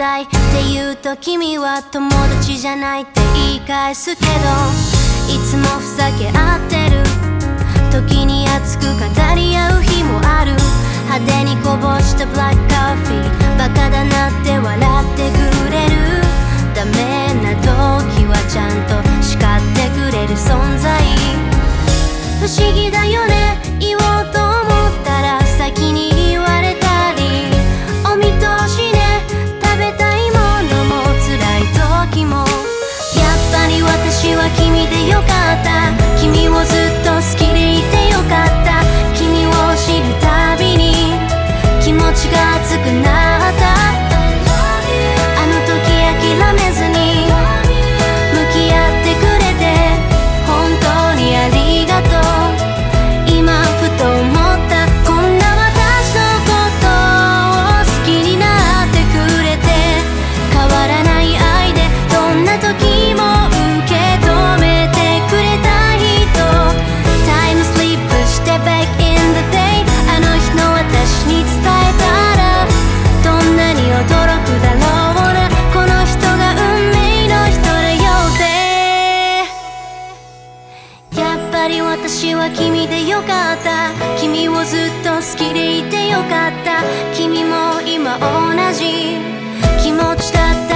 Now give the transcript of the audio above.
たいって言うと君は友達じゃないって言い返すけどいつもふざけ合ってる。時に熱く語り合う。私は君でよかった。君をずっと好きでいてよかった。君も今同じ。気持ちだった。